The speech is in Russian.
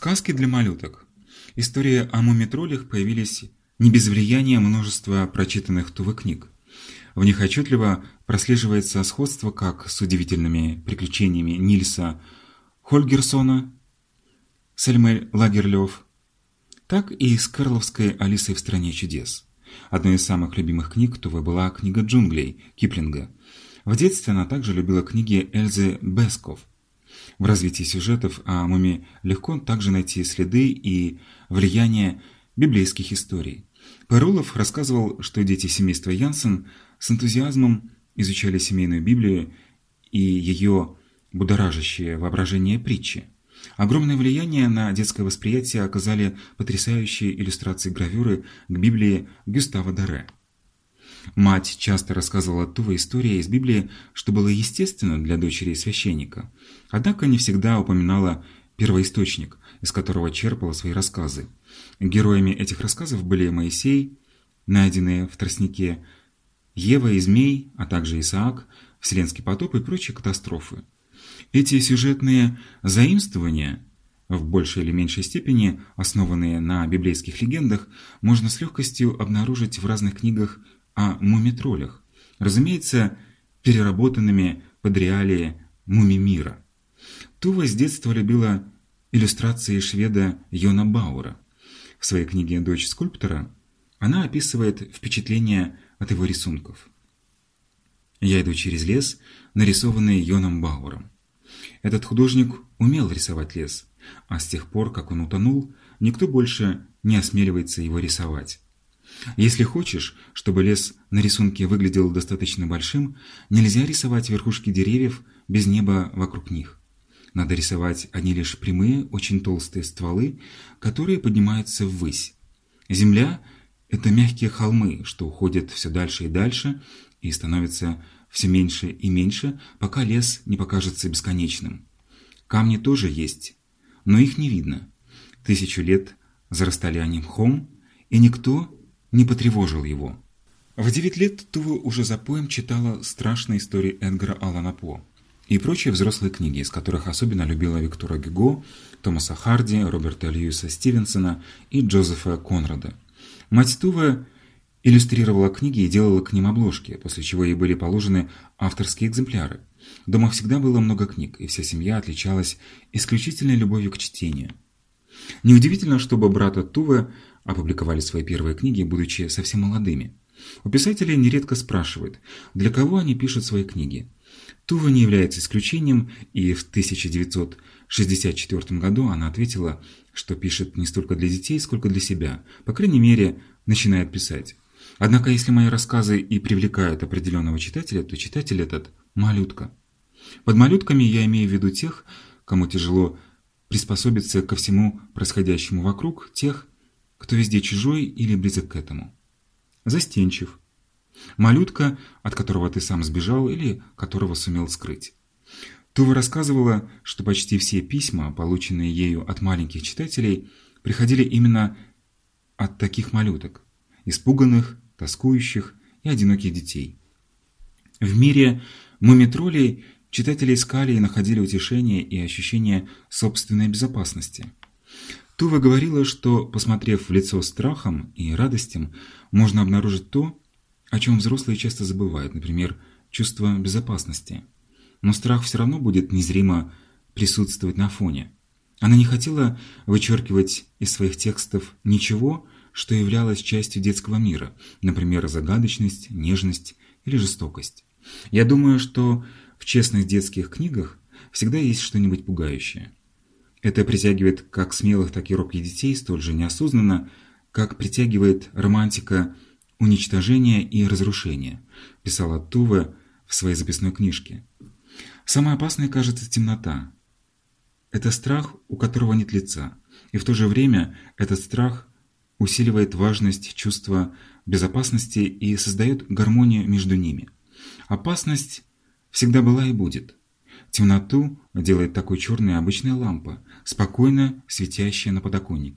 Сказки для малюток. Истории о мумитролях появились не без влияния множества прочитанных Тувы книг. В них отчетливо прослеживается сходство как с удивительными приключениями Нильса Хольгерсона, Сельмель Лагерлёв, так и с Карловской «Алисой в стране чудес». Одной из самых любимых книг Тувы была книга джунглей Киплинга. В детстве она также любила книги Эльзы Бесков. В развитии сюжетов о муме легко также найти следы и влияние библейских историй. Парулов рассказывал, что дети семейства Янсен с энтузиазмом изучали семейную Библию и ее будоражащее воображение притчи. Огромное влияние на детское восприятие оказали потрясающие иллюстрации гравюры к Библии Гюстава Даре. Мать часто рассказывала Туве истории из Библии, что было естественно для дочери священника, однако не всегда упоминала первоисточник, из которого черпала свои рассказы. Героями этих рассказов были Моисей, найденные в тростнике, Ева и Змей, а также Исаак, Вселенский потоп и прочие катастрофы. Эти сюжетные заимствования, в большей или меньшей степени основанные на библейских легендах, можно с легкостью обнаружить в разных книгах о мумитролях, разумеется, переработанными под реалии муми-мира. Тува с детства любила иллюстрации шведа Йона Баура. В своей книге «Дочь скульптора» она описывает впечатления от его рисунков. «Я иду через лес, нарисованный Йоном Бауром. Этот художник умел рисовать лес, а с тех пор, как он утонул, никто больше не осмеливается его рисовать. Если хочешь, чтобы лес на рисунке выглядел достаточно большим, нельзя рисовать верхушки деревьев без неба вокруг них. Надо рисовать одни лишь прямые, очень толстые стволы, которые поднимаются ввысь. Земля – это мягкие холмы, что уходят все дальше и дальше и становятся все меньше и меньше, пока лес не покажется бесконечным. Камни тоже есть, но их не видно. Тысячу лет зарастали они мхом, и никто не потревожил его. В девять лет Тува уже за поем читала страшные истории Эдгара Аллана По и прочие взрослые книги, из которых особенно любила Виктора Гюго, Томаса Харди, Роберта Льюиса Стивенсона и Джозефа Конрада. Мать Тува иллюстрировала книги и делала к ним обложки, после чего ей были положены авторские экземпляры. Дома всегда было много книг, и вся семья отличалась исключительной любовью к чтению. Неудивительно, чтобы брата Тувы опубликовали свои первые книги, будучи совсем молодыми. У писателей нередко спрашивают, для кого они пишут свои книги. Тува не является исключением, и в 1964 году она ответила, что пишет не столько для детей, сколько для себя, по крайней мере, начинает писать. Однако, если мои рассказы и привлекают определенного читателя, то читатель этот – малютка. Под малютками я имею в виду тех, кому тяжело приспособиться ко всему происходящему вокруг, тех, кто везде чужой или близок к этому. Застенчив. Малютка, от которого ты сам сбежал или которого сумел скрыть. Тува рассказывала, что почти все письма, полученные ею от маленьких читателей, приходили именно от таких малюток, испуганных, тоскующих и одиноких детей. В мире мумитролей читатели искали и находили утешение и ощущение собственной безопасности – Тува говорила, что, посмотрев в лицо страхом и радостям, можно обнаружить то, о чем взрослые часто забывают, например, чувство безопасности. Но страх все равно будет незримо присутствовать на фоне. Она не хотела вычеркивать из своих текстов ничего, что являлось частью детского мира, например, загадочность, нежность или жестокость. Я думаю, что в честных детских книгах всегда есть что-нибудь пугающее. Это притягивает как смелых, так и робких детей столь же неосознанно, как притягивает романтика уничтожения и разрушения, писала Тува в своей записной книжке. Самое опасное, кажется, темнота. Это страх, у которого нет лица, и в то же время этот страх усиливает важность чувства безопасности и создает гармонию между ними. Опасность всегда была и будет. Темноту делает такой черной обычная лампа, спокойно светящая на подоконнике.